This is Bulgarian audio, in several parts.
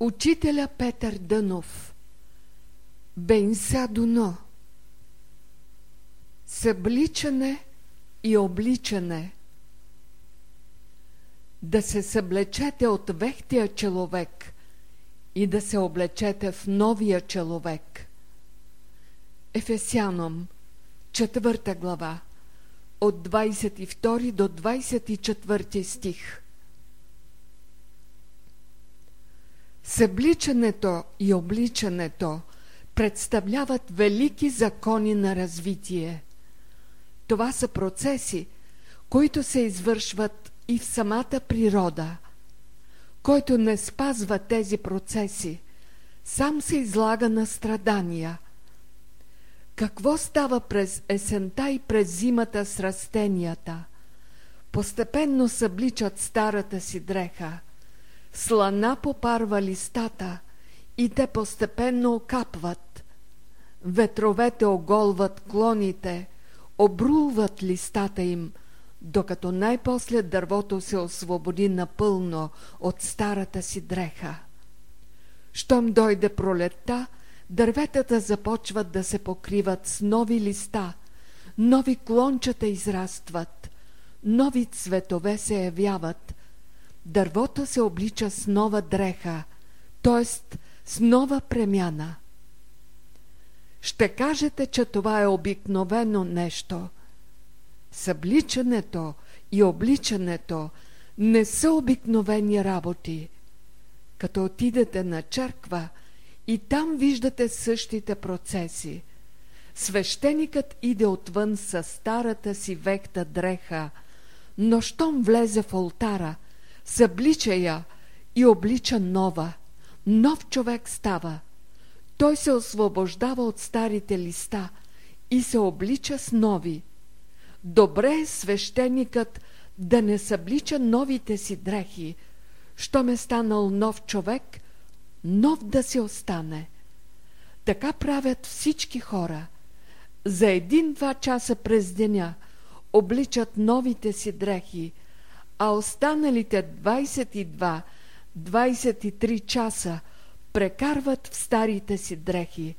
Учителя Петър Дънов. Бенса Дуно. Събличане и обличане. Да се съблечете от вехтия човек и да се облечете в новия човек. Ефесяном, четвърта глава, от 22 до 24 стих Събличането и обличането представляват велики закони на развитие. Това са процеси, които се извършват и в самата природа. Който не спазва тези процеси, сам се излага на страдания. Какво става през есента и през зимата с растенията? Постепенно събличат старата си дреха – Слана попарва листата и те постепенно окапват. Ветровете оголват клоните, обрулват листата им, докато най-после дървото се освободи напълно от старата си дреха. Щом дойде пролетта, дърветата започват да се покриват с нови листа, нови клончета израстват, нови цветове се явяват, дървото се облича с нова дреха, т.е. с нова премяна. Ще кажете, че това е обикновено нещо. Събличането и обличането не са обикновени работи. Като отидете на черква и там виждате същите процеси. Свещеникът иде отвън с старата си векта дреха, но щом влезе в алтара – съблича я и облича нова. Нов човек става. Той се освобождава от старите листа и се облича с нови. Добре е свещеникът да не съблича новите си дрехи, щом е станал нов човек, нов да се остане. Така правят всички хора. За един-два часа през деня обличат новите си дрехи, а останалите 22-23 часа прекарват в старите си дрехи.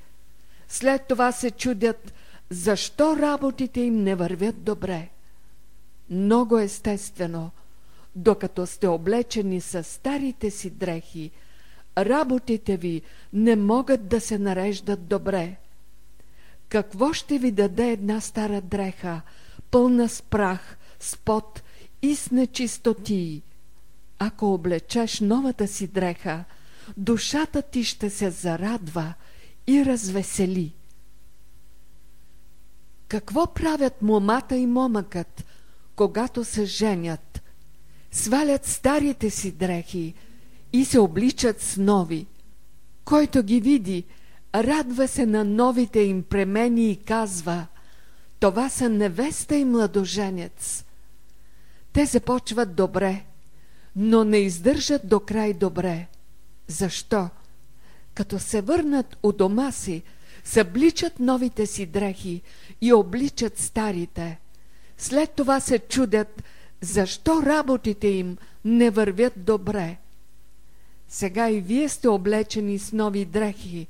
След това се чудят, защо работите им не вървят добре. Много естествено, докато сте облечени с старите си дрехи, работите ви не могат да се нареждат добре. Какво ще ви даде една стара дреха, пълна с прах, с пот и с нечистотии. Ако облечеш новата си дреха, душата ти ще се зарадва и развесели. Какво правят момата и момъкът, когато се женят? Свалят старите си дрехи и се обличат с нови. Който ги види, радва се на новите им премени и казва «Това са невеста и младоженец». Те започват добре, но не издържат до край добре. Защо? Като се върнат у дома си, събличат новите си дрехи и обличат старите. След това се чудят, защо работите им не вървят добре. Сега и вие сте облечени с нови дрехи,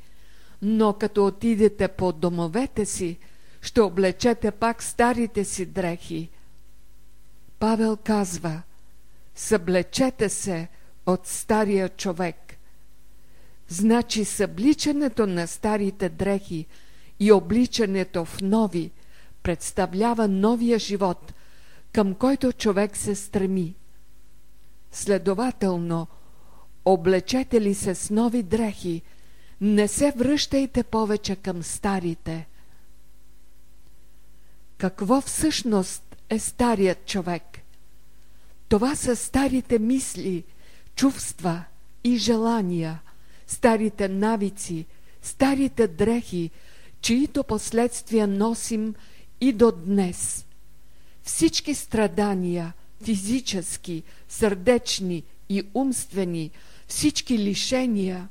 но като отидете по домовете си, ще облечете пак старите си дрехи – Павел казва Съблечете се от стария човек. Значи събличането на старите дрехи и обличането в нови представлява новия живот, към който човек се стреми. Следователно, облечете ли се с нови дрехи, не се връщайте повече към старите. Какво всъщност е старият човек. Това са старите мисли, чувства и желания, старите навици, старите дрехи, чието последствия носим и до днес. Всички страдания, физически, сърдечни и умствени, всички лишения,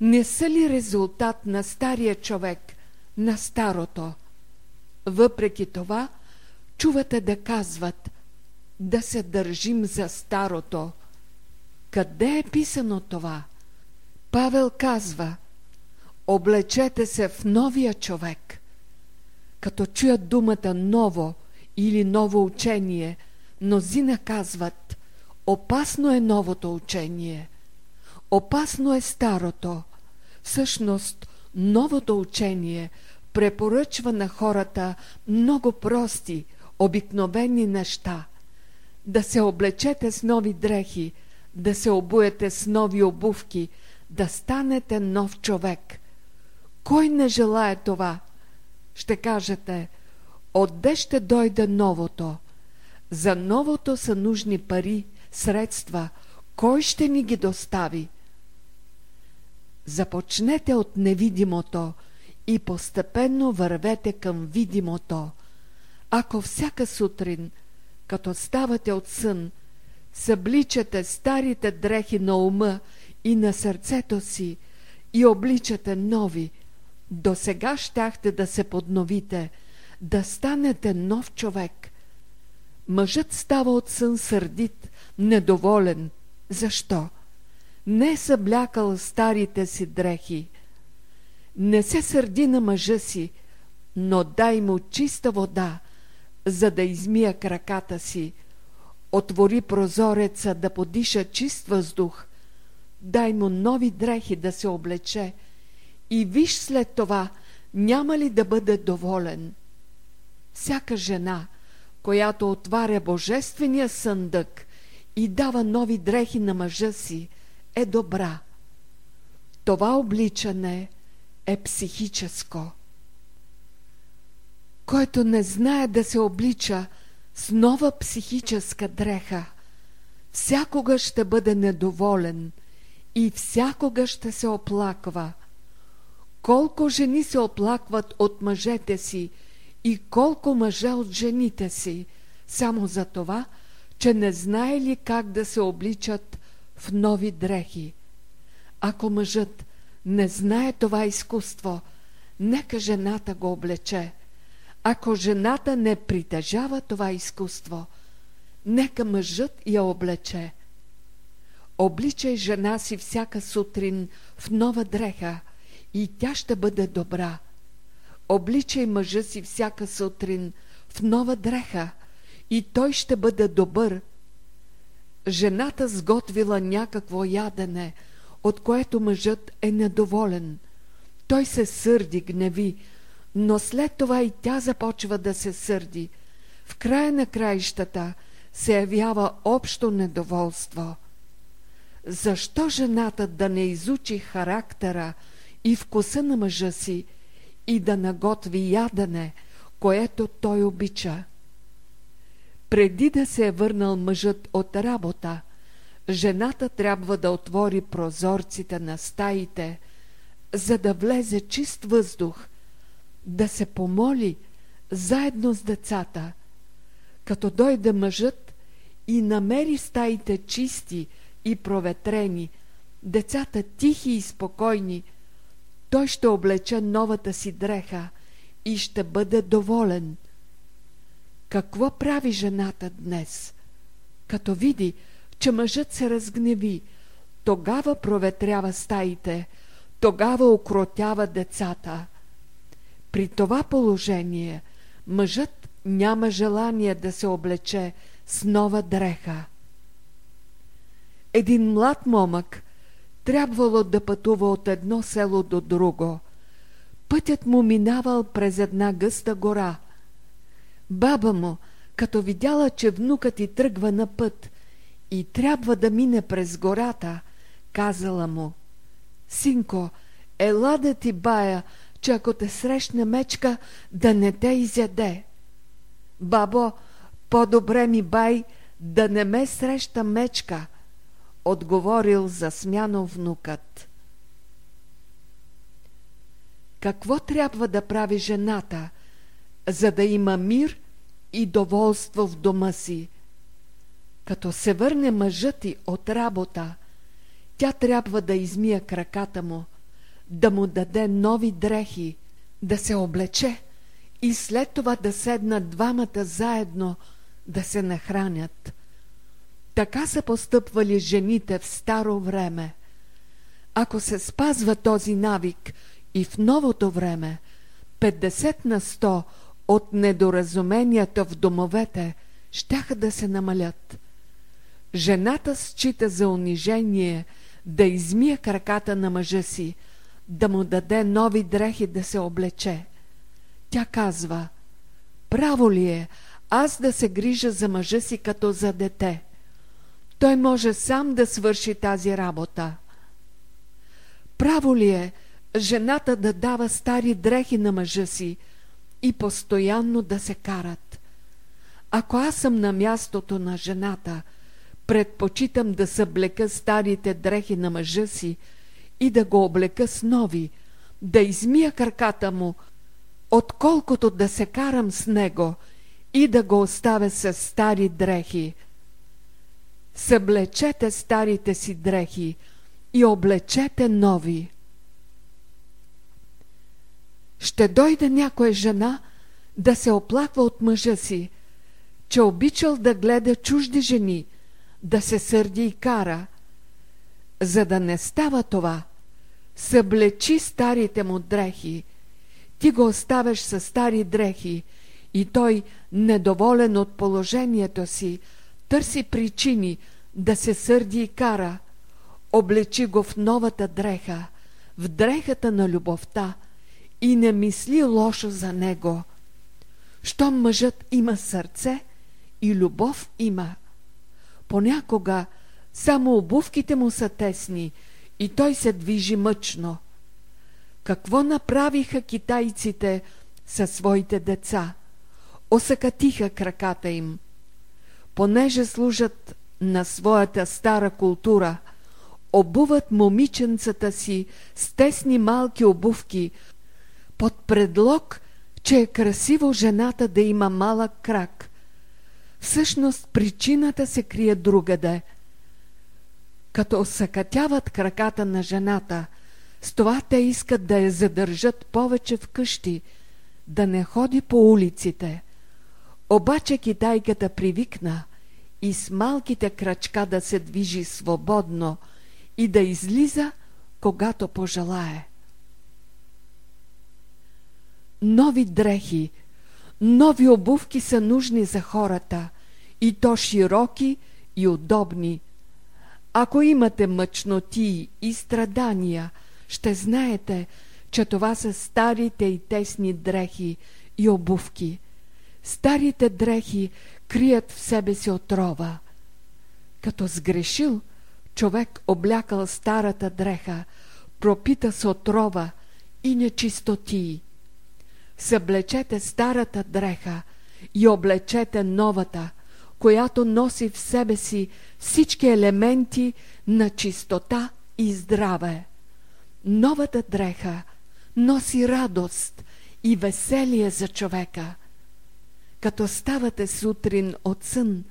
не са ли резултат на стария човек, на старото? Въпреки това, чувате да казват да се държим за старото. Къде е писано това? Павел казва Облечете се в новия човек. Като чуят думата ново или ново учение, мнозина казват Опасно е новото учение. Опасно е старото. Всъщност, новото учение препоръчва на хората много прости, обикновени неща. Да се облечете с нови дрехи, да се обуете с нови обувки, да станете нов човек. Кой не желая това? Ще кажете, отде ще дойде новото? За новото са нужни пари, средства. Кой ще ни ги достави? Започнете от невидимото и постепенно вървете към видимото. Ако всяка сутрин, като ставате от сън, събличате старите дрехи на ума и на сърцето си и обличате нови, до сега щяхте да се подновите, да станете нов човек. Мъжът става от сън сърдит, недоволен. Защо? Не е съблякал старите си дрехи. Не се сърди на мъжа си, но дай му чиста вода, за да измия краката си. Отвори прозореца да подиша чист въздух. Дай му нови дрехи да се облече и виж след това няма ли да бъде доволен. Всяка жена, която отваря божествения съндък и дава нови дрехи на мъжа си, е добра. Това обличане е психическо. Който не знае да се облича с нова психическа дреха, всякога ще бъде недоволен и всякога ще се оплаква. Колко жени се оплакват от мъжете си и колко мъже от жените си, само за това, че не знаели как да се обличат в нови дрехи. Ако мъжът не знае това изкуство, нека жената го облече. Ако жената не притежава това изкуство, нека мъжът я облече. Обличай жена си всяка сутрин в нова дреха и тя ще бъде добра. Обличай мъжа си всяка сутрин в нова дреха и той ще бъде добър. Жената сготвила някакво ядене, от което мъжът е недоволен. Той се сърди, гневи, но след това и тя започва да се сърди. В края на краищата се явява общо недоволство. Защо жената да не изучи характера и вкуса на мъжа си и да наготви ядене, което той обича? Преди да се е върнал мъжът от работа, жената трябва да отвори прозорците на стаите, за да влезе чист въздух, да се помоли заедно с децата. Като дойде мъжът и намери стаите чисти и проветрени, децата тихи и спокойни, той ще облече новата си дреха и ще бъде доволен – какво прави жената днес? Като види, че мъжът се разгневи, тогава проветрява стаите, тогава окротява децата. При това положение мъжът няма желание да се облече с нова дреха. Един млад момък трябвало да пътува от едно село до друго. Пътят му минавал през една гъста гора – Баба му, като видяла, че внукът ти тръгва на път и трябва да мине през гората, казала му Синко, ела да ти бая, че ако те срещне мечка, да не те изяде. Бабо, по-добре ми бай да не ме среща мечка, отговорил засмяно внукът. Какво трябва да прави жената, за да има мир и доволство в дома си. Като се върне мъжът ти от работа, тя трябва да измия краката му, да му даде нови дрехи, да се облече и след това да седнат двамата заедно да се нахранят. Така са постъпвали жените в старо време. Ако се спазва този навик и в новото време, 50 на 100 от недоразуменията в домовете щяха да се намалят. Жената счита за унижение да измия краката на мъжа си, да му даде нови дрехи да се облече. Тя казва, право ли е аз да се грижа за мъжа си като за дете? Той може сам да свърши тази работа. Право ли е жената да дава стари дрехи на мъжа си и постоянно да се карат? Ако аз съм на мястото на жената, предпочитам да съблека старите дрехи на мъжа си и да го облека с нови, да измия краката му, отколкото да се карам с него и да го оставя с стари дрехи. Съблечете старите си дрехи и облечете нови. Ще дойде някоя жена да се оплаква от мъжа си, че обичал да гледа чужди жени, да се сърди и кара. За да не става това, съблечи старите му дрехи. Ти го оставяш със стари дрехи и той, недоволен от положението си, търси причини да се сърди и кара. Облечи го в новата дреха, в дрехата на любовта и не мисли лошо за него. Щом мъжът има сърце и любов има. Понякога само обувките му са тесни и той се движи мъчно. Какво направиха китайците със своите деца? Осъкатиха краката им. Понеже служат на своята стара култура, обуват момиченцата си с тесни малки обувки, под предлог, че е красиво жената да има малък крак. Всъщност причината се крие другаде. Като съкатяват краката на жената, с това те искат да я задържат повече в къщи, да не ходи по улиците. Обаче китайката привикна и с малките крачка да се движи свободно и да излиза, когато пожелае. Нови дрехи, нови обувки са нужни за хората, и то широки и удобни. Ако имате мъчноти и страдания, ще знаете, че това са старите и тесни дрехи и обувки. Старите дрехи крият в себе си отрова. Като сгрешил, човек облякал старата дреха, пропита с отрова и нечистотии. Съблечете старата дреха и облечете новата, която носи в себе си всички елементи на чистота и здраве. Новата дреха носи радост и веселие за човека. Като ставате сутрин от сън,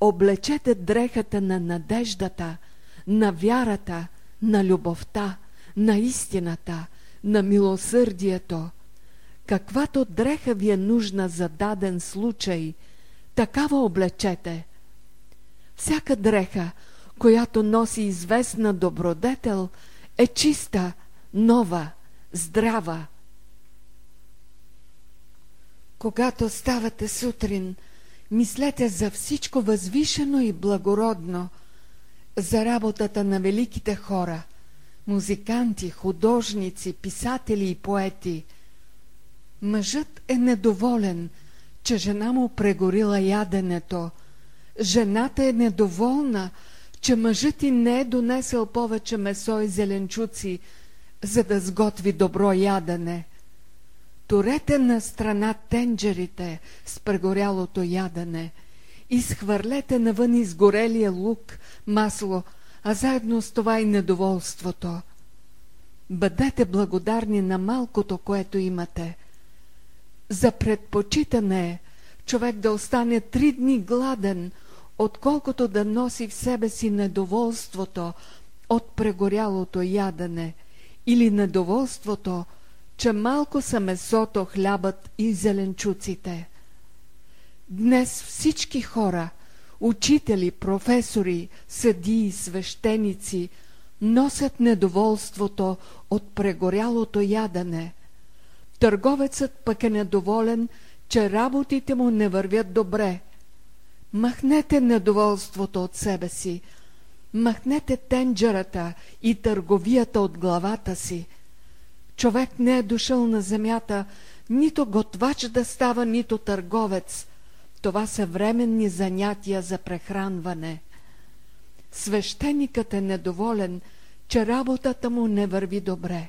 облечете дрехата на надеждата, на вярата, на любовта, на истината, на милосърдието. Каквато дреха ви е нужна за даден случай, такава облечете. Всяка дреха, която носи известна добродетел, е чиста, нова, здрава. Когато ставате сутрин, мислете за всичко възвишено и благородно, за работата на великите хора, музиканти, художници, писатели и поети. Мъжът е недоволен, че жена му прегорила яденето. Жената е недоволна, че мъжът ти не е донесъл повече месо и зеленчуци, за да сготви добро ядене. Турете на страна тенджерите с прегорялото ядене, изхвърлете навън изгорелия лук, масло, а заедно с това и недоволството. Бъдете благодарни на малкото, което имате. За предпочитане човек да остане три дни гладен, отколкото да носи в себе си недоволството от прегорялото ядене или недоволството, че малко са месото, хлябът и зеленчуците. Днес всички хора, учители, професори, съдии, свещеници, носят недоволството от прегорялото ядене. Търговецът пък е недоволен, че работите му не вървят добре. Махнете недоволството от себе си, махнете тенджерата и търговията от главата си. Човек не е дошъл на земята нито готвач да става, нито търговец. Това са временни занятия за прехранване. Свещеникът е недоволен, че работата му не върви добре.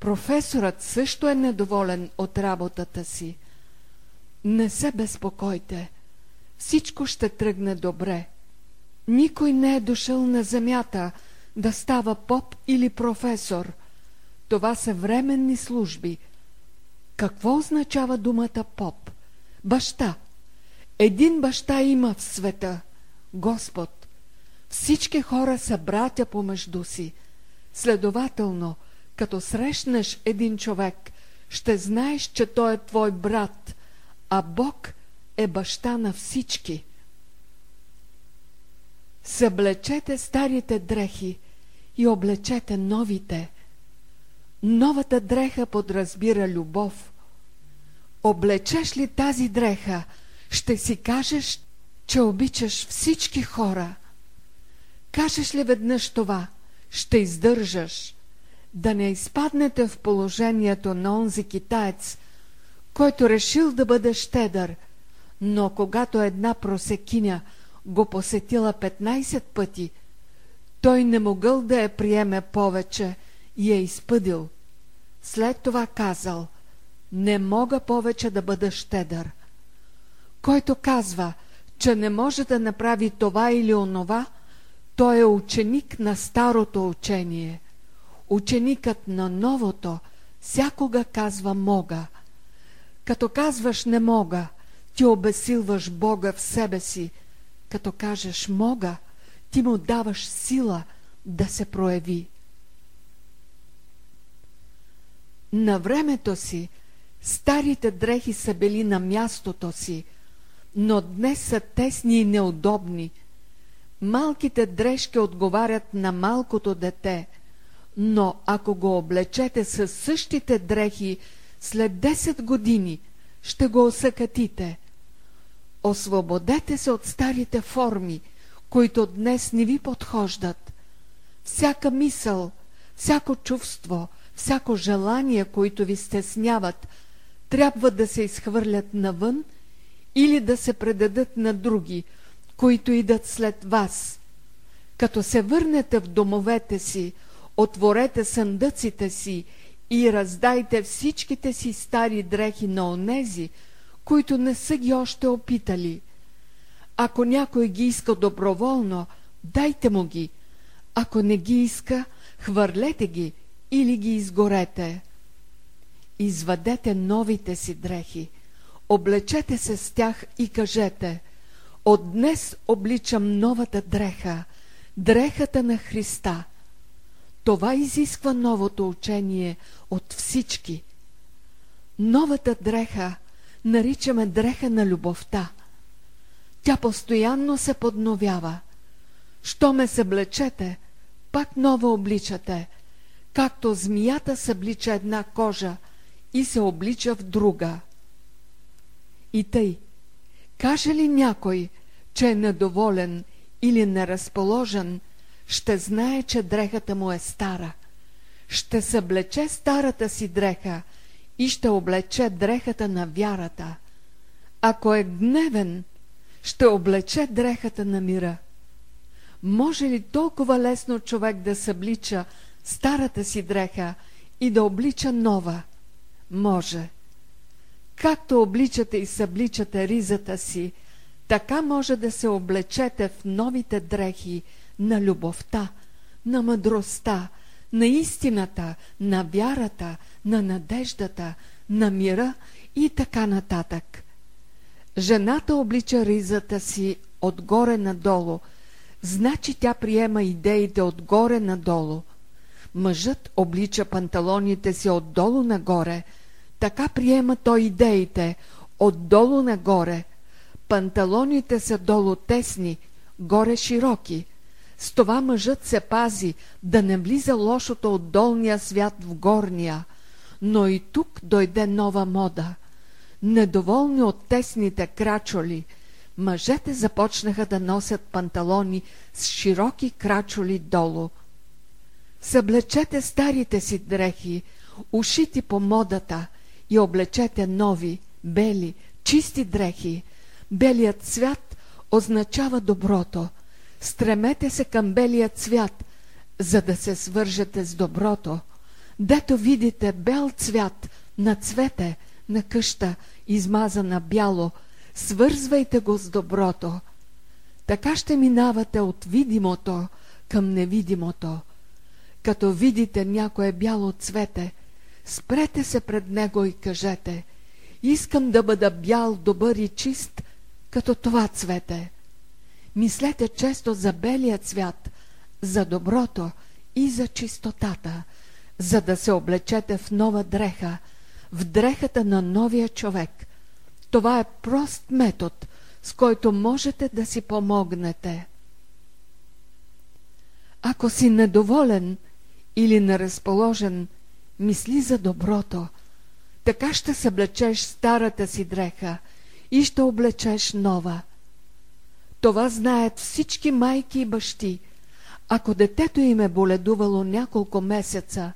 Професорът също е недоволен от работата си. Не се безпокойте. Всичко ще тръгне добре. Никой не е дошъл на земята да става поп или професор. Това са временни служби. Какво означава думата поп? Баща. Един баща има в света. Господ. Всички хора са братя помежду си. Следователно, като срещнеш един човек, ще знаеш, че той е твой брат, а Бог е баща на всички. Съблечете старите дрехи и облечете новите. Новата дреха подразбира любов. Облечеш ли тази дреха, ще си кажеш, че обичаш всички хора. Кажеш ли веднъж това, ще издържаш. Да не изпаднете в положението на онзи китаец, който решил да бъде щедър, но когато една просекиня го посетила 15 пъти, той не могъл да я приеме повече и е изпъдил. След това казал, не мога повече да бъда щедър. Който казва, че не може да направи това или онова, той е ученик на старото учение. Ученикът на новото всякога казва мога. Като казваш не мога, ти обесилваш Бога в себе си. Като кажеш мога, ти му даваш сила да се прояви. На времето си старите дрехи са били на мястото си, но днес са тесни и неудобни. Малките дрежки отговарят на малкото дете, но ако го облечете със същите дрехи, след 10 години ще го осъкатите. Освободете се от старите форми, които днес не ви подхождат. Всяка мисъл, всяко чувство, всяко желание, които ви стесняват, трябва да се изхвърлят навън или да се предадат на други, които идат след вас. Като се върнете в домовете си, отворете съндъците си и раздайте всичките си стари дрехи на онези, които не са ги още опитали. Ако някой ги иска доброволно, дайте му ги. Ако не ги иска, хвърлете ги или ги изгорете. Извадете новите си дрехи, облечете се с тях и кажете От днес обличам новата дреха, дрехата на Христа. Това изисква новото учение от всички. Новата дреха наричаме дреха на любовта. Тя постоянно се подновява. Що ме съблечете, пак нова обличате, както змията съблича една кожа и се облича в друга. И тъй, каже ли някой, че е недоволен или неразположен, ще знае, че дрехата му е стара. Ще съблече старата си дреха и ще облече дрехата на вярата. Ако е гневен, ще облече дрехата на мира. Може ли толкова лесно човек да съблича старата си дреха и да облича нова? Може. Както обличате и събличате ризата си, така може да се облечете в новите дрехи на любовта, на мъдростта, на истината, на вярата, на надеждата, на мира и така нататък. Жената облича ризата си отгоре надолу, значи тя приема идеите отгоре надолу. Мъжът облича панталоните си отдолу нагоре, така приема той идеите отдолу нагоре. Панталоните са долу тесни, горе широки. С това мъжът се пази да не влиза лошото от долния свят в горния, но и тук дойде нова мода. Недоволни от тесните крачоли, мъжете започнаха да носят панталони с широки крачоли долу. Съблечете старите си дрехи, ушити по модата и облечете нови, бели, чисти дрехи. Белият цвят означава доброто. Стремете се към белия цвят, за да се свържете с доброто. Дето видите бел цвят на цвете, на къща, измазана бяло, свързвайте го с доброто. Така ще минавате от видимото към невидимото. Като видите някое бяло цвете, спрете се пред него и кажете Искам да бъда бял, добър и чист, като това цвете. Мислете често за белия цвят, за доброто и за чистотата, за да се облечете в нова дреха, в дрехата на новия човек. Това е прост метод, с който можете да си помогнете. Ако си недоволен или неразположен, мисли за доброто. Така ще съблечеш старата си дреха и ще облечеш нова. Това знаят всички майки и бащи. Ако детето им е боледувало няколко месеца,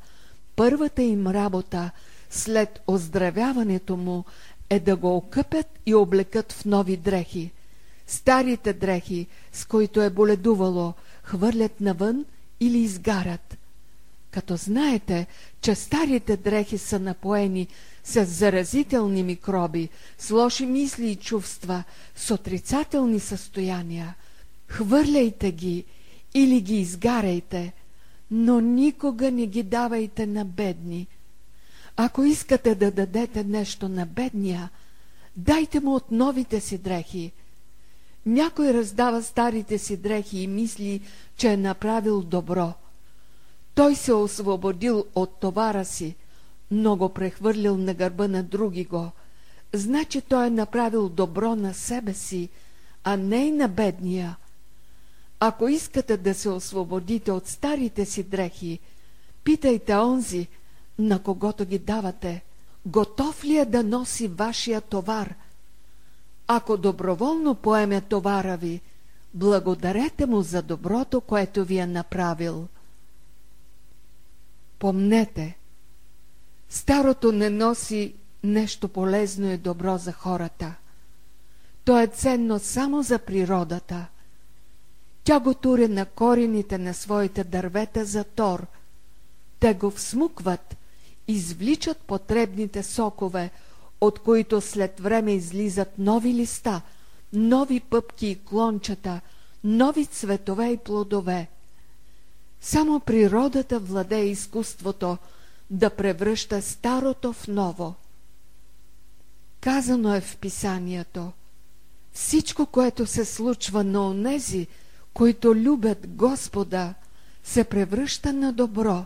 първата им работа след оздравяването му е да го окъпят и облекат в нови дрехи. Старите дрехи, с които е боледувало, хвърлят навън или изгарят. Като знаете, че старите дрехи са напоени с заразителни микроби, с лоши мисли и чувства, с отрицателни състояния, хвърляйте ги или ги изгаряйте, но никога не ги давайте на бедни. Ако искате да дадете нещо на бедния, дайте му от новите си дрехи. Някой раздава старите си дрехи и мисли, че е направил добро. Той се освободил от товара си, но го прехвърлил на гърба на други го. Значи той е направил добро на себе си, а не и на бедния. Ако искате да се освободите от старите си дрехи, питайте онзи, на когото ги давате, готов ли е да носи вашия товар. Ако доброволно поеме товара ви, благодарете му за доброто, което ви е направил. Помнете, старото не носи нещо полезно и добро за хората. То е ценно само за природата. Тя го туре на корените на своите дървета за тор. Те го всмукват, извличат потребните сокове, от които след време излизат нови листа, нови пъпки и клончета, нови цветове и плодове. Само природата владее изкуството да превръща старото в ново. Казано е в писанието Всичко, което се случва на онези, които любят Господа, се превръща на добро.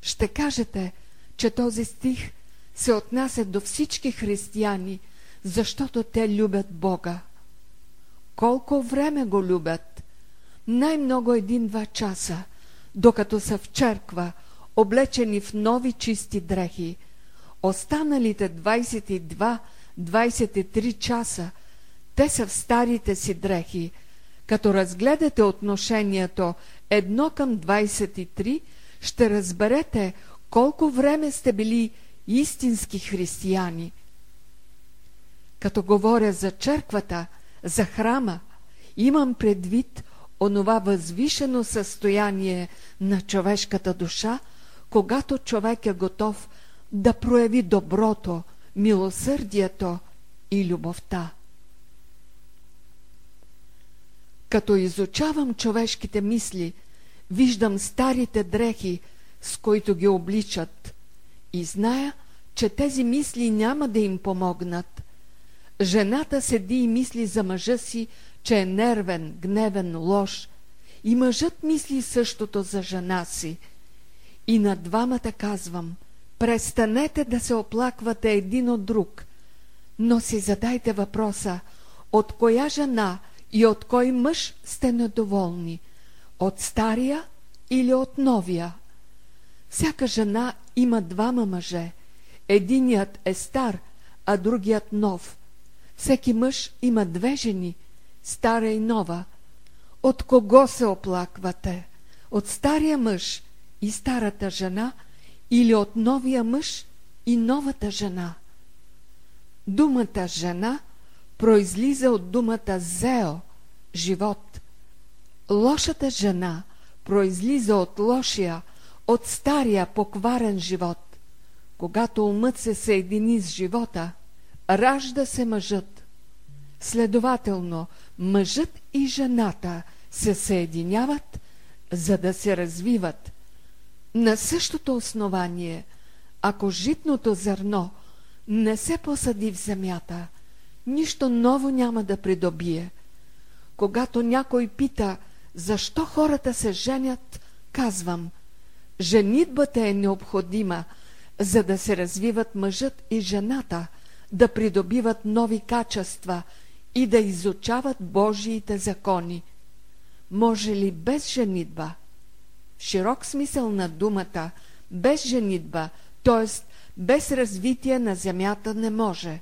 Ще кажете, че този стих се отнася до всички християни, защото те любят Бога. Колко време го любят? Най-много един-два часа, докато са в черква, облечени в нови чисти дрехи. Останалите 22-23 часа, те са в старите си дрехи. Като разгледате отношението едно към 23, ще разберете колко време сте били истински християни. Като говоря за черквата, за храма, имам предвид онова възвишено състояние на човешката душа, когато човек е готов да прояви доброто, милосърдието и любовта. Като изучавам човешките мисли, виждам старите дрехи, с които ги обличат, и зная, че тези мисли няма да им помогнат. Жената седи и мисли за мъжа си, че е нервен, гневен, лош, и мъжът мисли същото за жена си. И на двамата казвам, престанете да се оплаквате един от друг, но си задайте въпроса, от коя жена и от кой мъж сте недоволни, От стария или от новия? Всяка жена има двама мъже. Единият е стар, а другият нов. Всеки мъж има две жени, стара и нова. От кого се оплаквате? От стария мъж и старата жена или от новия мъж и новата жена? Думата жена произлиза от думата зео – живот. Лошата жена произлиза от лошия, от стария покварен живот. Когато умът се съедини с живота, ражда се мъжът. Следователно, мъжът и жената се съединяват, за да се развиват. На същото основание, ако житното зърно не се посади в земята, нищо ново няма да придобие. Когато някой пита, защо хората се женят, казвам, женитбата е необходима, за да се развиват мъжът и жената, да придобиват нови качества и да изучават Божиите закони. Може ли без женитба? Широк смисъл на думата, без женитба, т.е. без развитие на земята не може.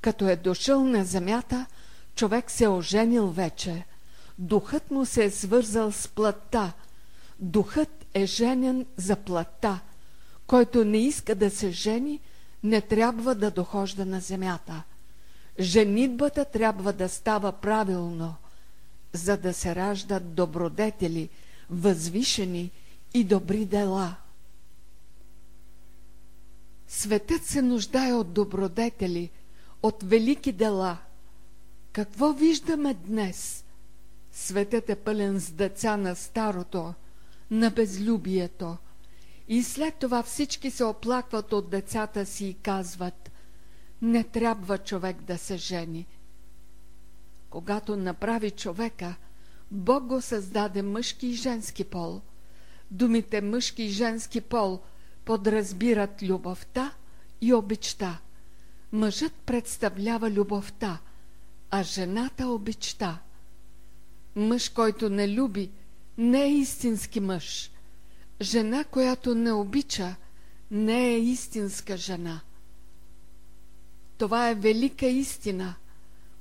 Като е дошъл на земята, човек се е оженил вече. Духът му се е свързал с плътта. Духът е женен за плътта. Който не иска да се жени, не трябва да дохожда на земята. Женитбата трябва да става правилно, за да се раждат добродетели, възвишени и добри дела. Светът се нуждае от добродетели, от велики дела. Какво виждаме днес? Светът е пълен с деца на старото, на безлюбието. И след това всички се оплакват от децата си и казват не трябва човек да се жени. Когато направи човека, Бог го създаде мъжки и женски пол. Думите мъжки и женски пол подразбират любовта и обичта. Мъжът представлява любовта, а жената обичта. Мъж, който не люби, не е истински мъж. Жена, която не обича, не е истинска жена. Това е велика истина,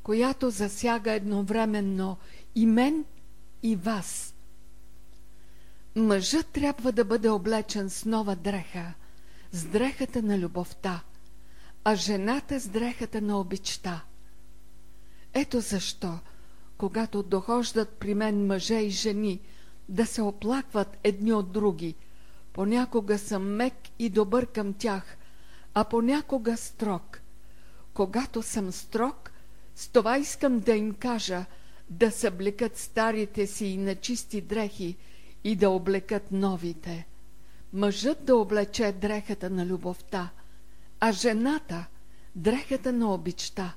която засяга едновременно и мен, и вас. Мъжът трябва да бъде облечен с нова дреха, с дрехата на любовта, а жената с дрехата на обичта. Ето защо, когато дохождат при мен мъже и жени да се оплакват едни от други, понякога съм мек и добър към тях, а понякога строг – когато съм строг, с това искам да им кажа да съблекат старите си и на чисти дрехи и да облекат новите. Мъжът да облече дрехата на любовта, а жената дрехата на обичта.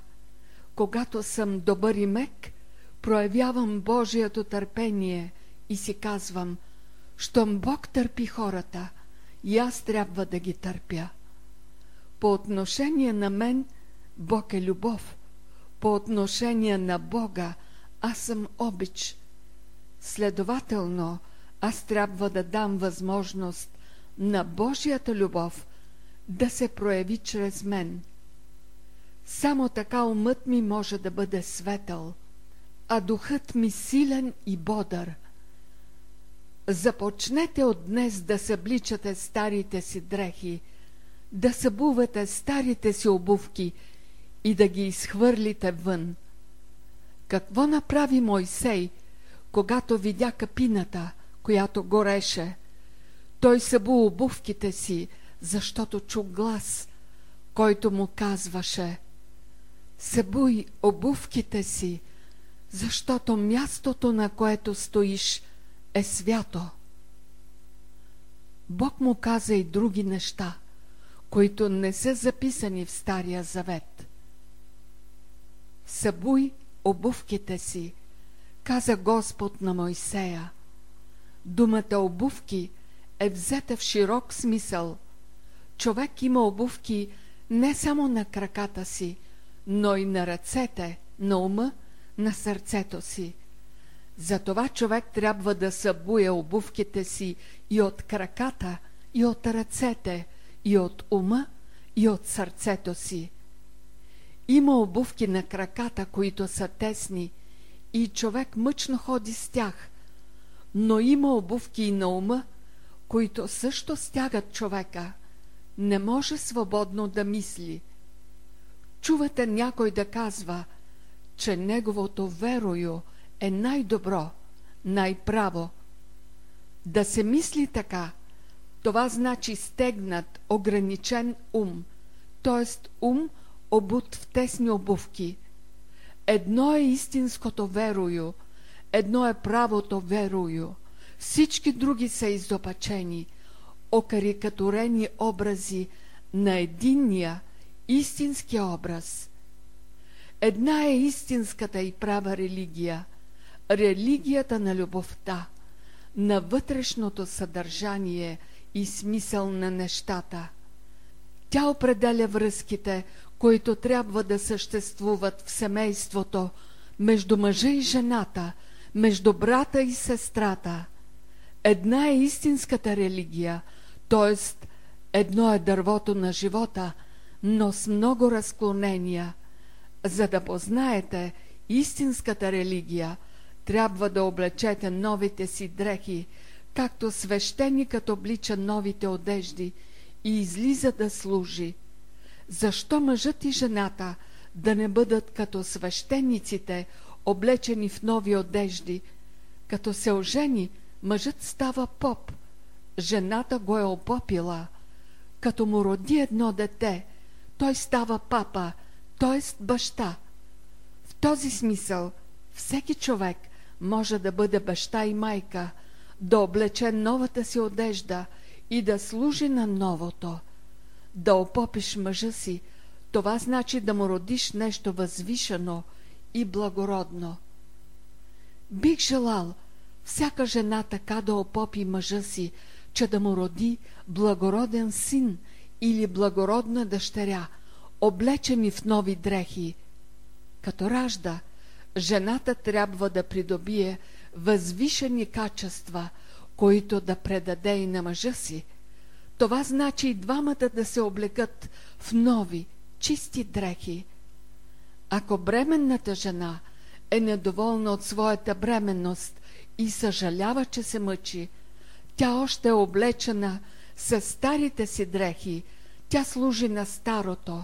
Когато съм добър и мек, проявявам Божието търпение и си казвам, щом Бог търпи хората, и аз трябва да ги търпя. По отношение на мен – Бог е любов. По отношение на Бога аз съм обич. Следователно, аз трябва да дам възможност на Божията любов да се прояви чрез мен. Само така умът ми може да бъде светъл, а духът ми силен и бодър. Започнете от днес да събличате старите си дрехи, да събувате старите си обувки – и да ги изхвърлите вън. Какво направи Мойсей, когато видя капината, която гореше? Той събу обувките си, защото чу глас, който му казваше Събуй обувките си, защото мястото, на което стоиш, е свято. Бог му каза и други неща, които не са записани в Стария Завет. Събуй обувките си, каза Господ на Мойсея. Думата обувки е взета в широк смисъл. Човек има обувки не само на краката си, но и на ръцете, на ума, на сърцето си. Затова човек трябва да събуя обувките си и от краката, и от ръцете, и от ума, и от сърцето си. Има обувки на краката, които са тесни, и човек мъчно ходи с тях, но има обувки и на ума, които също стягат човека. Не може свободно да мисли. Чувате някой да казва, че неговото верою е най-добро, най-право. Да се мисли така, това значи стегнат, ограничен ум, т.е. ум обут в тесни обувки. Едно е истинското верою, едно е правото верою. Всички други са изопачени, окарикатурени образи на единния, истинския образ. Една е истинската и права религия, религията на любовта, на вътрешното съдържание и смисъл на нещата. Тя определя връзките, които трябва да съществуват в семейството, между мъжа и жената, между брата и сестрата. Една е истинската религия, т.е. едно е дървото на живота, но с много разклонения. За да познаете истинската религия, трябва да облечете новите си дрехи, както свещеникът облича новите одежди и излиза да служи. Защо мъжът и жената да не бъдат като свещениците, облечени в нови одежди? Като се ожени, мъжът става поп, жената го е опопила. Като му роди едно дете, той става папа, т.е. баща. В този смисъл всеки човек може да бъде баща и майка, да облече новата си одежда и да служи на новото. Да опопиш мъжа си, това значи да му родиш нещо възвишено и благородно. Бих желал всяка жена така да опопи мъжа си, че да му роди благороден син или благородна дъщеря, облечени в нови дрехи. Като ражда, жената трябва да придобие възвишени качества, които да предаде и на мъжа си. Това значи и двамата да се облекат в нови, чисти дрехи. Ако бременната жена е недоволна от своята бременност и съжалява, че се мъчи, тя още е облечена с старите си дрехи, тя служи на старото.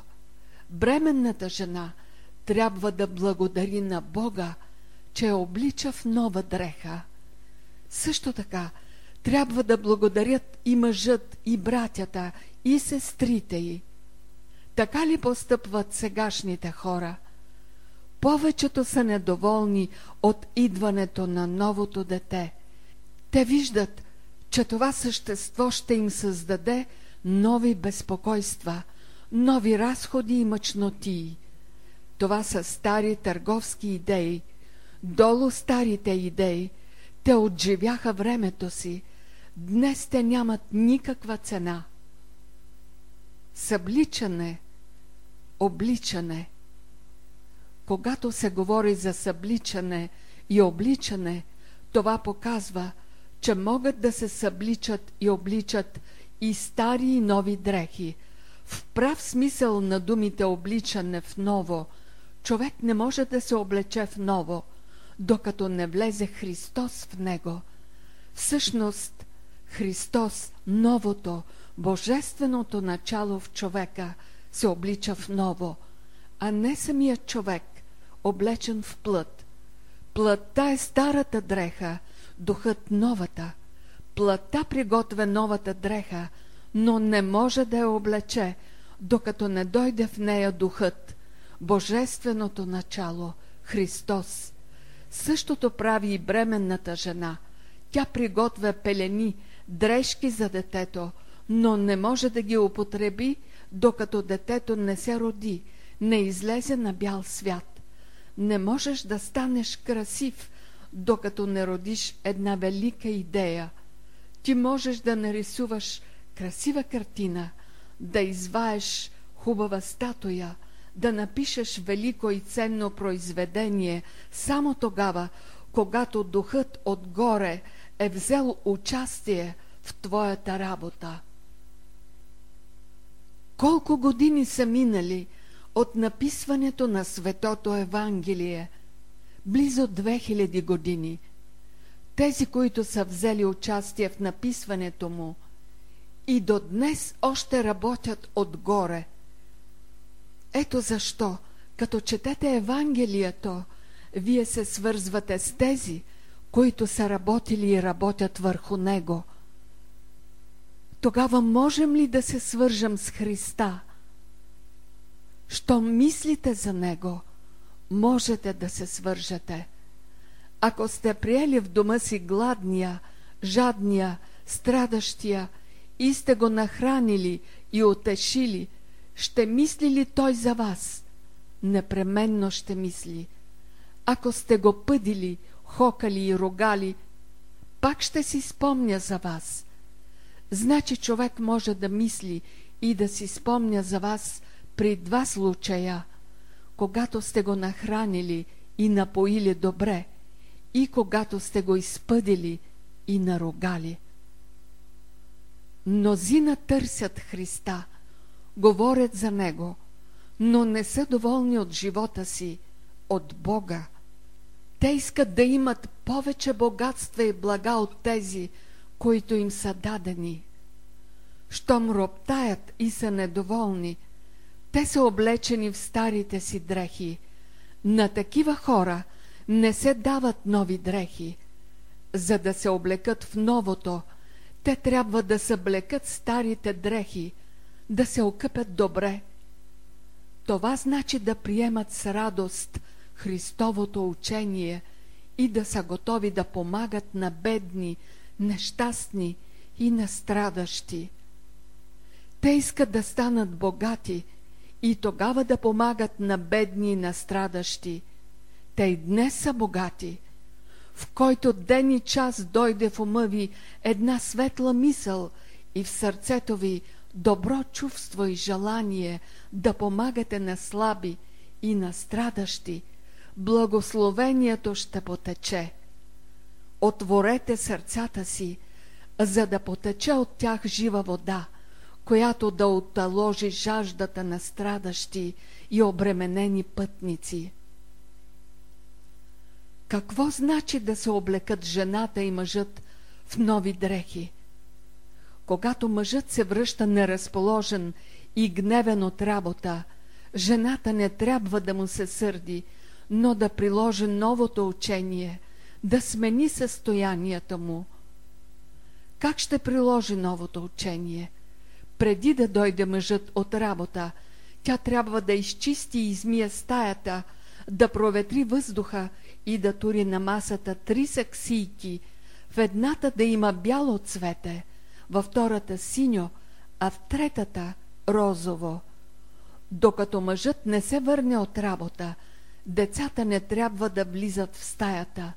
Бременната жена трябва да благодари на Бога, че я облича в нова дреха. Също така, трябва да благодарят и мъжът, и братята, и сестрите й. Така ли постъпват сегашните хора? Повечето са недоволни от идването на новото дете. Те виждат, че това същество ще им създаде нови безпокойства, нови разходи и мъчноти. Това са стари търговски идеи. Долу старите идеи. Те отживяха времето си. Днес те нямат никаква цена. Събличане, обличане. Когато се говори за събличане и обличане, това показва – че могат да се събличат и обличат и стари и нови дрехи. В прав смисъл на думите обличане в ново, човек не може да се облече в ново, докато не влезе Христос в него. Всъщност, Христос, новото, божественото начало в човека, се облича в ново, а не самият човек, облечен в плът. Плътта е старата дреха, духът новата. Плата приготвя новата дреха, но не може да я облече, докато не дойде в нея духът, божественото начало, Христос. Същото прави и бременната жена. Тя приготвя пелени, дрежки за детето, но не може да ги употреби, докато детето не се роди, не излезе на бял свят. Не можеш да станеш красив, докато не родиш една велика идея. Ти можеш да нарисуваш красива картина, да изваеш хубава статуя, да напишеш велико и ценно произведение само тогава, когато духът отгоре е взел участие в твоята работа. Колко години са минали от написването на Светото Евангелие? Близо 2000 години. Тези, които са взели участие в написването му и до днес още работят отгоре. Ето защо, като четете Евангелието, вие се свързвате с тези, които са работили и работят върху него. Тогава можем ли да се свържем с Христа? Що мислите за Него, можете да се свържете. Ако сте приели в дома си гладния, жадния, страдащия и сте го нахранили и отешили, ще мисли ли той за вас? Непременно ще мисли. Ако сте го пъдили, хокали и рогали, пак ще си спомня за вас. Значи човек може да мисли и да си спомня за вас при два случая, когато сте го нахранили и напоили добре и когато сте го изпъдили и наругали. Мнозина търсят Христа, говорят за Него, но не са доволни от живота си, от Бога. Те искат да имат повече богатства и блага от тези, които им са дадени. Щом роптаят и са недоволни, те са облечени в старите си дрехи. На такива хора не се дават нови дрехи. За да се облекат в новото, те трябва да съблекат старите дрехи, да се окъпят добре. Това значи да приемат с радост Христовото учение и да са готови да помагат на бедни, нещастни и настрадащи. Те искат да станат богати и тогава да помагат на бедни и настрадащи. Те и днес са богати. В който ден и час дойде в ума ви една светла мисъл и в сърцето ви добро чувство и желание да помагате на слаби и на страдащи, благословението ще потече. Отворете сърцата си, за да потече от тях жива вода, която да оталожи жаждата на страдащи и обременени пътници. Какво значи да се облекат жената и мъжът в нови дрехи? Когато мъжът се връща неразположен и гневен от работа, жената не трябва да му се сърди, но да приложи новото учение, да смени състоянието му. Как ще приложи новото учение? Преди да дойде мъжът от работа, тя трябва да изчисти и измие стаята, да проветри въздуха и да тури на масата три саксийки, в едната да има бяло цвете, във втората синьо, а в третата розово. Докато мъжът не се върне от работа, децата не трябва да влизат в стаята.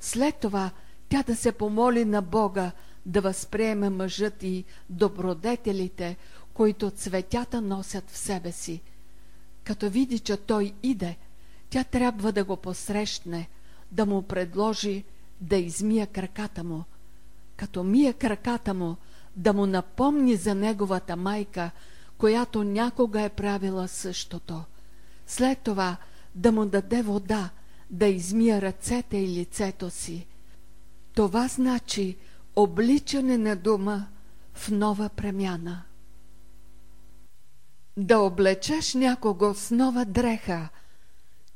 След това тя да се помоли на Бога да възприеме мъжът и добродетелите, които цветята носят в себе си. Като види, че той иде, тя трябва да го посрещне, да му предложи да измия краката му. Като мия краката му, да му напомни за неговата майка, която някога е правила същото. След това да му даде вода, да измия ръцете и лицето си. Това значи обличане на дума в нова премяна. Да облечеш някого с нова дреха,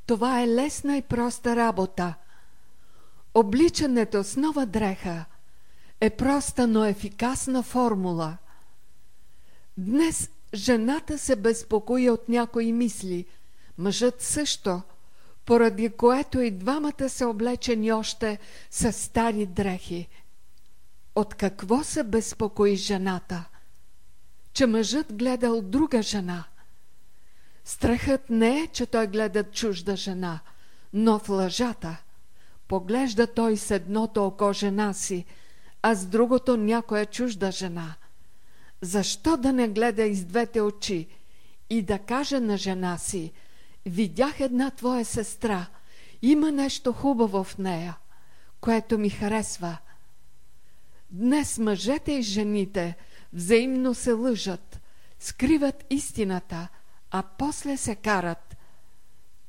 това е лесна и проста работа. Обличането с нова дреха е проста, но ефикасна формула. Днес жената се безпокои от някои мисли – мъжът също, поради което и двамата са облечени още с стари дрехи. От какво се безпокои жената? Че мъжът гледал друга жена. Страхът не е, че той гледа чужда жена, но в лъжата. Поглежда той с едното око жена си, а с другото някоя чужда жена. Защо да не гледа из двете очи и да каже на жена си – видях една твоя сестра, има нещо хубаво в нея. което ми харесва. Днес мъжете и жените взаимно се лъжат, скриват истината, а после се карат.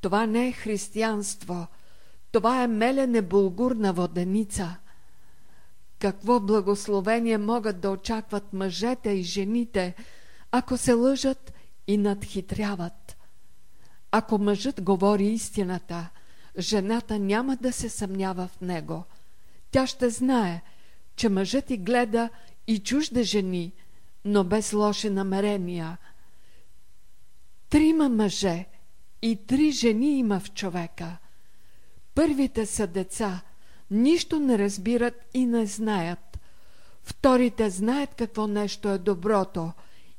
Това не е християнство, това е мелене булгур воденица. Какво благословение могат да очакват мъжете и жените, ако се лъжат и надхитряват? Ако мъжът говори истината, жената няма да се съмнява в него. Тя ще знае, че мъжът и гледа и чужда жени, но без лоши намерения. Трима мъже и три жени има в човека. Първите са деца, нищо не разбират и не знаят. Вторите знаят какво нещо е доброто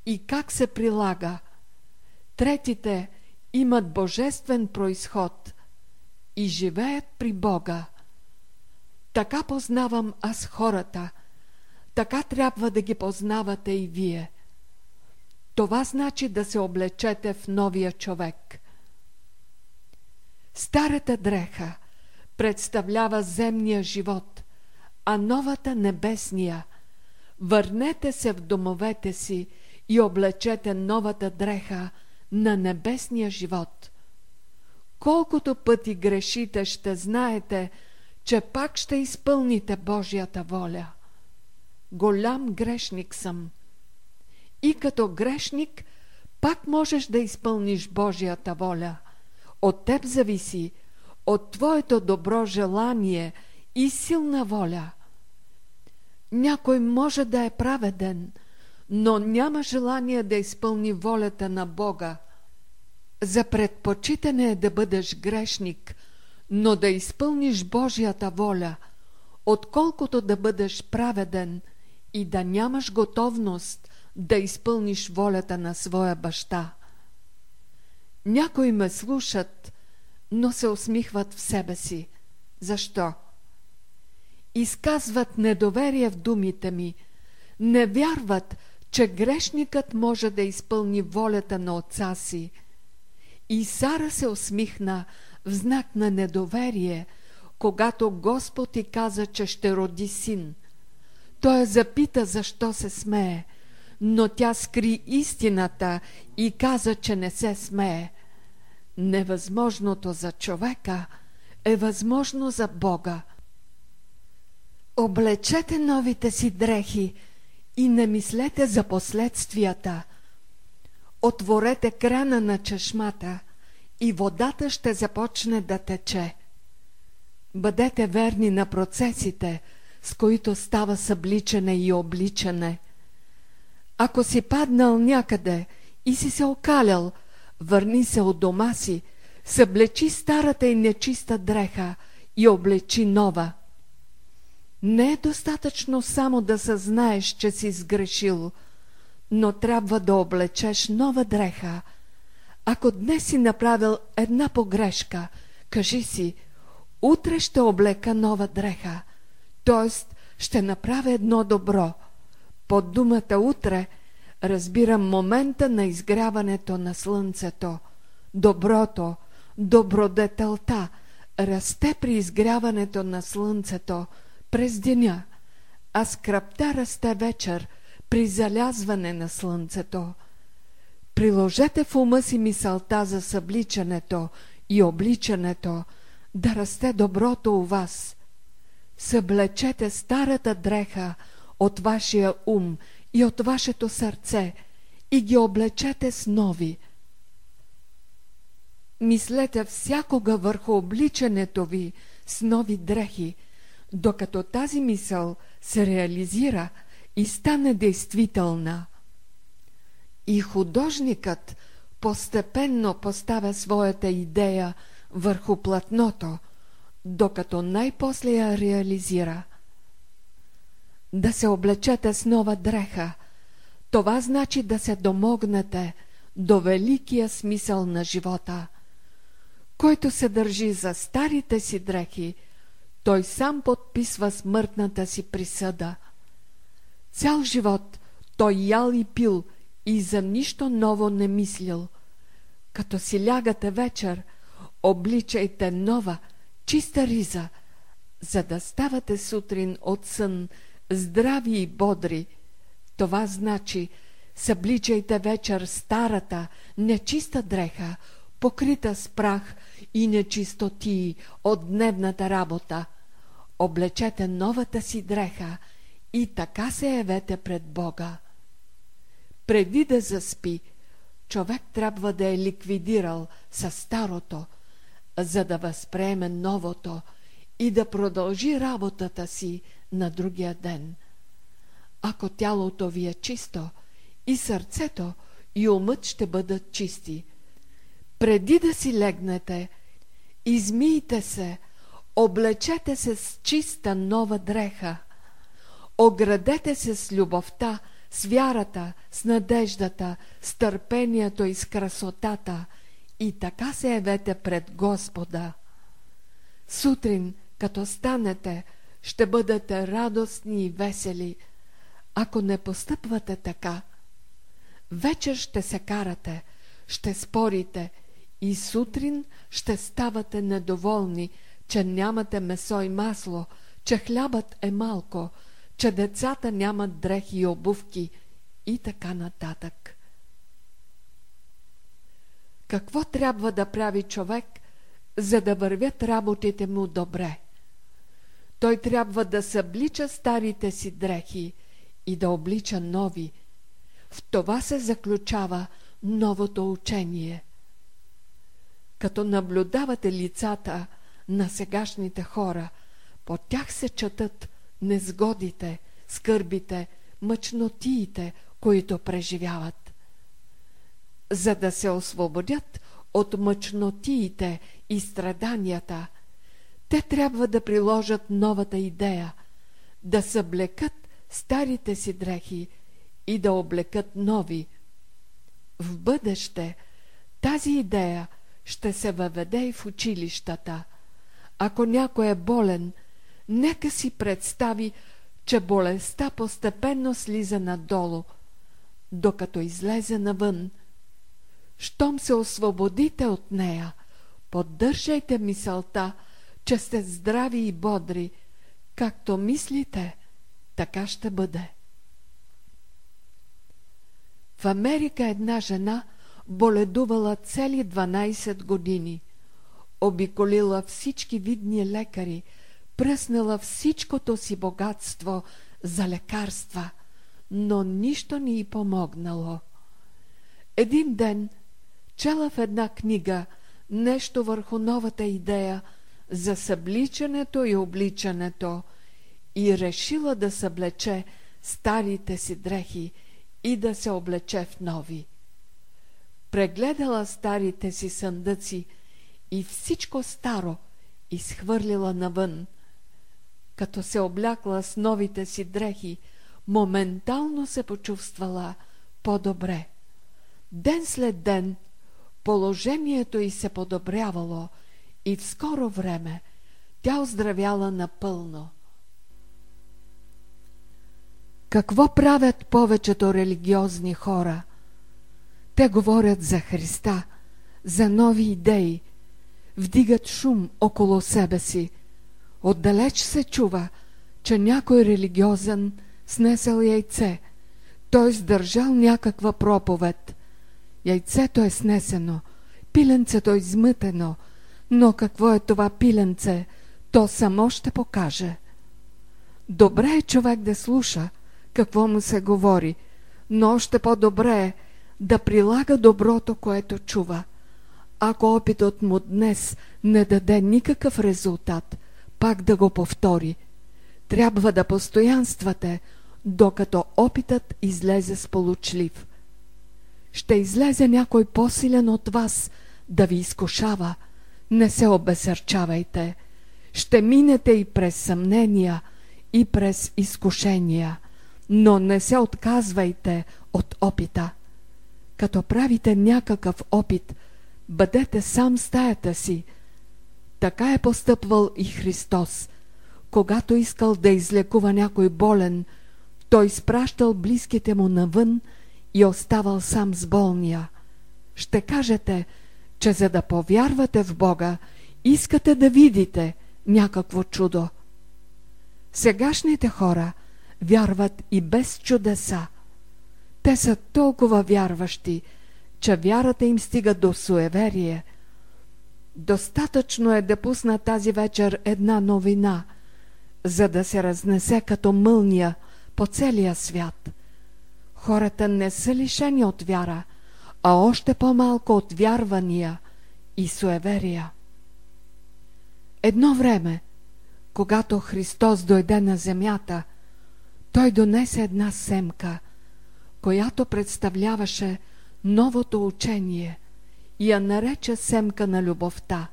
и как се прилага. Третите имат божествен происход и живеят при Бога. Така познавам аз хората, така трябва да ги познавате и вие. Това значи да се облечете в новия човек. Старата дреха представлява земния живот, а новата небесния. Върнете се в домовете си и облечете новата дреха на небесния живот. Колкото пъти грешите, ще знаете, че пак ще изпълните Божията воля. Голям грешник съм. И като грешник пак можеш да изпълниш Божията воля. От теб зависи, от твоето добро желание и силна воля. Някой може да е праведен, но няма желание да изпълни волята на Бога. За предпочитане е да бъдеш грешник, но да изпълниш Божията воля, отколкото да бъдеш праведен и да нямаш готовност да изпълниш волята на своя баща. Някои ме слушат, но се усмихват в себе си. Защо? Изказват недоверие в думите ми, не вярват, че грешникът може да изпълни волята на отца си. И Сара се усмихна в знак на недоверие, когато Господ ти каза, че ще роди син. Той запита защо се смее, но тя скри истината и каза, че не се смее. Невъзможното за човека е възможно за Бога. Облечете новите си дрехи и не мислете за последствията. Отворете крана на чешмата и водата ще започне да тече. Бъдете верни на процесите, с които става събличане и обличане. Ако си паднал някъде и си се окалял – върни се от дома си, съблечи старата и нечиста дреха и облечи нова. Не е достатъчно само да съзнаеш, че си сгрешил, но трябва да облечеш нова дреха. Ако днес си направил една погрешка, кажи си, утре ще облека нова дреха, т.е. ще направя едно добро. Под думата утре – разбирам момента на изгряването на слънцето. Доброто, добродетелта расте при изгряването на слънцето през деня, а скръпта расте вечер при залязване на слънцето. Приложете в ума си мисълта за събличането и обличането, да расте доброто у вас. Съблечете старата дреха от вашия ум и от вашето сърце и ги облечете с нови. Мислете всякога върху обличането ви с нови дрехи, докато тази мисъл се реализира и стане действителна. И художникът постепенно поставя своята идея върху платното, докато най-после я реализира – да се облечете с нова дреха. Това значи да се домогнете до великия смисъл на живота. Който се държи за старите си дрехи, той сам подписва смъртната си присъда. Цял живот той ял и пил и за нищо ново не мислил. Като си лягате вечер, обличайте нова, чиста риза, За да ставате сутрин от сън здрави и бодри, това значи събличайте вечер старата, нечиста дреха, покрита с прах и нечистотии от дневната работа. Облечете новата си дреха и така се явете пред Бога. Преди да заспи, човек трябва да е ликвидирал със старото, за да възприеме новото и да продължи работата си на другия ден. Ако тялото ви е чисто, и сърцето, и умът ще бъдат чисти. Преди да си легнете, измийте се, облечете се с чиста нова дреха, оградете се с любовта, с вярата, с надеждата, с търпението и с красотата и така се явете пред Господа. Сутрин, като станете, ще бъдете радостни и весели. Ако не постъпвате така, вечер ще се карате, ще спорите и сутрин ще ставате недоволни, че нямате месо и масло, че хлябът е малко, че децата нямат дрехи и обувки и така нататък. Какво трябва да прави човек, за да вървят работите му добре? Той трябва да съблича старите си дрехи и да облича нови. В това се заключава новото учение. Като наблюдавате лицата на сегашните хора, по тях се четат незгодите, скърбите, мъчнотиите, които преживяват. За да се освободят от мъчнотиите и страданията, те трябва да приложат новата идея, да съблекат старите си дрехи и да облекат нови. В бъдеще тази идея ще се въведе и в училищата. Ако някой е болен – нека си представи, че болестта постепенно слиза надолу, докато излезе навън. Щом се освободите от нея, поддържайте мисълта, че сте здрави и бодри, както мислите, така ще бъде. В Америка една жена боледувала цели 12 години. Обиколила всички видни лекари – пръснала всичкото си богатство за лекарства, но нищо ни й помогнало. Един ден чела в една книга нещо върху новата идея за събличането и обличането и решила да съблече старите си дрехи и да се облече в нови. Прегледала старите си съндъци и всичко старо изхвърлила навън – като се облякла с новите си дрехи, моментално се почувствала по-добре. Ден след ден положението й се подобрявало и в скоро време тя оздравяла напълно. Какво правят повечето религиозни хора? Те говорят за Христа, за нови идеи, вдигат шум около себе си – Отдалеч се чува, че някой религиозен снесъл яйце, той сдържал някаква проповед. Яйцето е снесено, пиленцето е измътено, но какво е това пиленце, то само ще покаже. Добре е човек да слуша какво му се говори, но още по-добре е да прилага доброто, което чува. Ако опитът му днес не даде никакъв резултат, пак да го повтори. Трябва да постоянствате, докато опитът излезе сполучлив. Ще излезе някой по-силен от вас да ви изкушава. Не се обесърчавайте. Ще минете и през съмнения, и през изкушения, но не се отказвайте от опита. Като правите някакъв опит, бъдете сам стаята си, така е постъпвал и Христос. Когато искал да излекува някой болен, той изпращал близките му навън и оставал сам с болния. Ще кажете, че за да повярвате в Бога, искате да видите някакво чудо. Сегашните хора вярват и без чудеса. Те са толкова вярващи, че вярата им стига до суеверие. Достатъчно е да пусна тази вечер една новина, за да се разнесе като мълния по целия свят. Хората не са лишени от вяра, а още по-малко от вярвания и суеверия. Едно време, когато Христос дойде на земята, той донесе една семка, която представляваше новото учение и я нарече семка на любовта.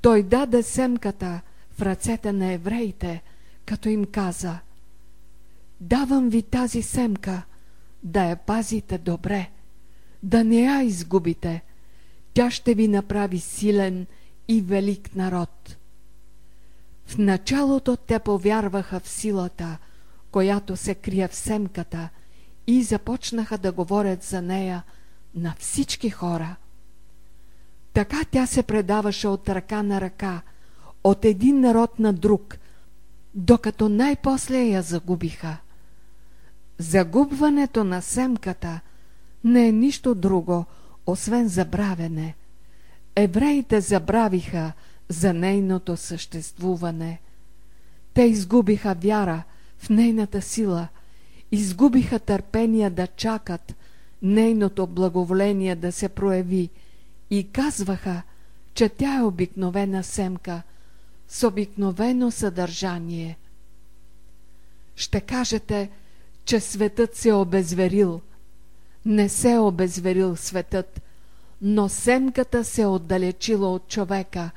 Той даде семката в ръцете на евреите, като им каза Давам ви тази семка, да я пазите добре, да не я изгубите, тя ще ви направи силен и велик народ. В началото те повярваха в силата, която се крие в семката и започнаха да говорят за нея на всички хора. Така тя се предаваше от ръка на ръка, от един народ на друг, докато най-после я загубиха. Загубването на семката не е нищо друго, освен забравене. Евреите забравиха за нейното съществуване. Те изгубиха вяра в нейната сила, изгубиха търпение да чакат нейното благоволение да се прояви и казваха, че тя е обикновена семка с обикновено съдържание. Ще кажете, че светът се е обезверил. Не се е обезверил светът, но семката се е отдалечила от човека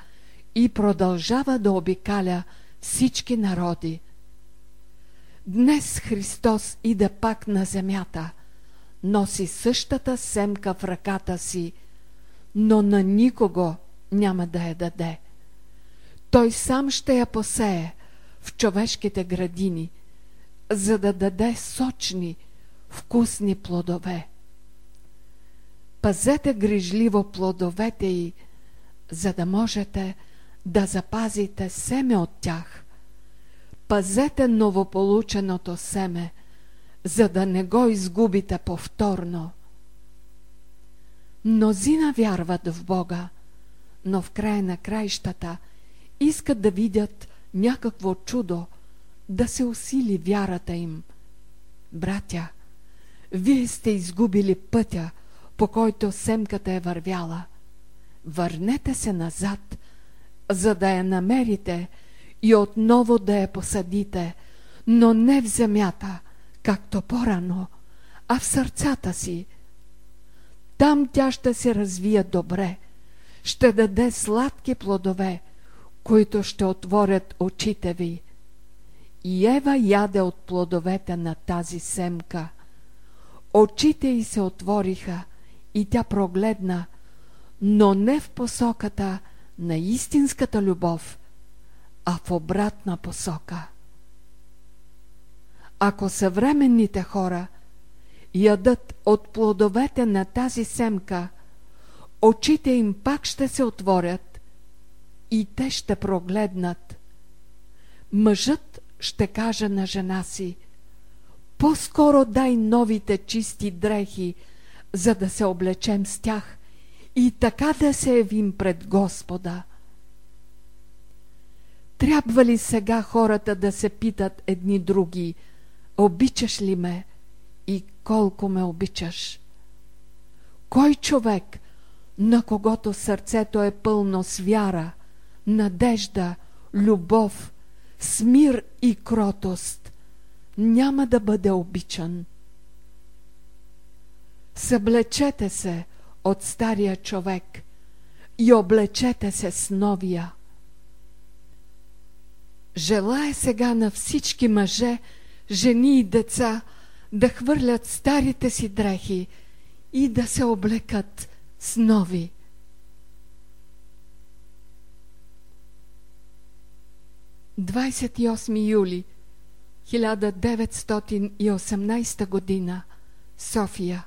и продължава да обикаля всички народи. Днес Христос иде пак на земята, носи същата семка в ръката си, но на никого няма да я даде. Той сам ще я посее в човешките градини, за да даде сочни, вкусни плодове. Пазете грижливо плодовете й, за да можете да запазите семе от тях. Пазете новополученото семе, за да не го изгубите повторно. Мнозина вярват в Бога, но в края на краищата искат да видят някакво чудо, да се усили вярата им. Братя, вие сте изгубили пътя, по който семката е вървяла. Върнете се назад, за да я намерите и отново да я посадите, но не в земята, както по-рано, а в сърцата си. Там тя ще се развие добре, ще даде сладки плодове, които ще отворят очите ви. И Ева яде от плодовете на тази семка. Очите й се отвориха и тя прогледна, но не в посоката на истинската любов, а в обратна посока. Ако съвременните хора ядат от плодовете на тази семка, очите им пак ще се отворят и те ще прогледнат. Мъжът ще каже на жена си по-скоро дай новите чисти дрехи, за да се облечем с тях и така да се явим пред Господа. Трябва ли сега хората да се питат едни други, обичаш ли ме колко ме обичаш? Кой човек, на когото сърцето е пълно с вяра, надежда, любов, смир и кротост, няма да бъде обичан? Съблечете се от стария човек и облечете се с новия. Желая сега на всички мъже, жени и деца да хвърлят старите си дрехи и да се облекат с нови. Двадесет юли 1918 година София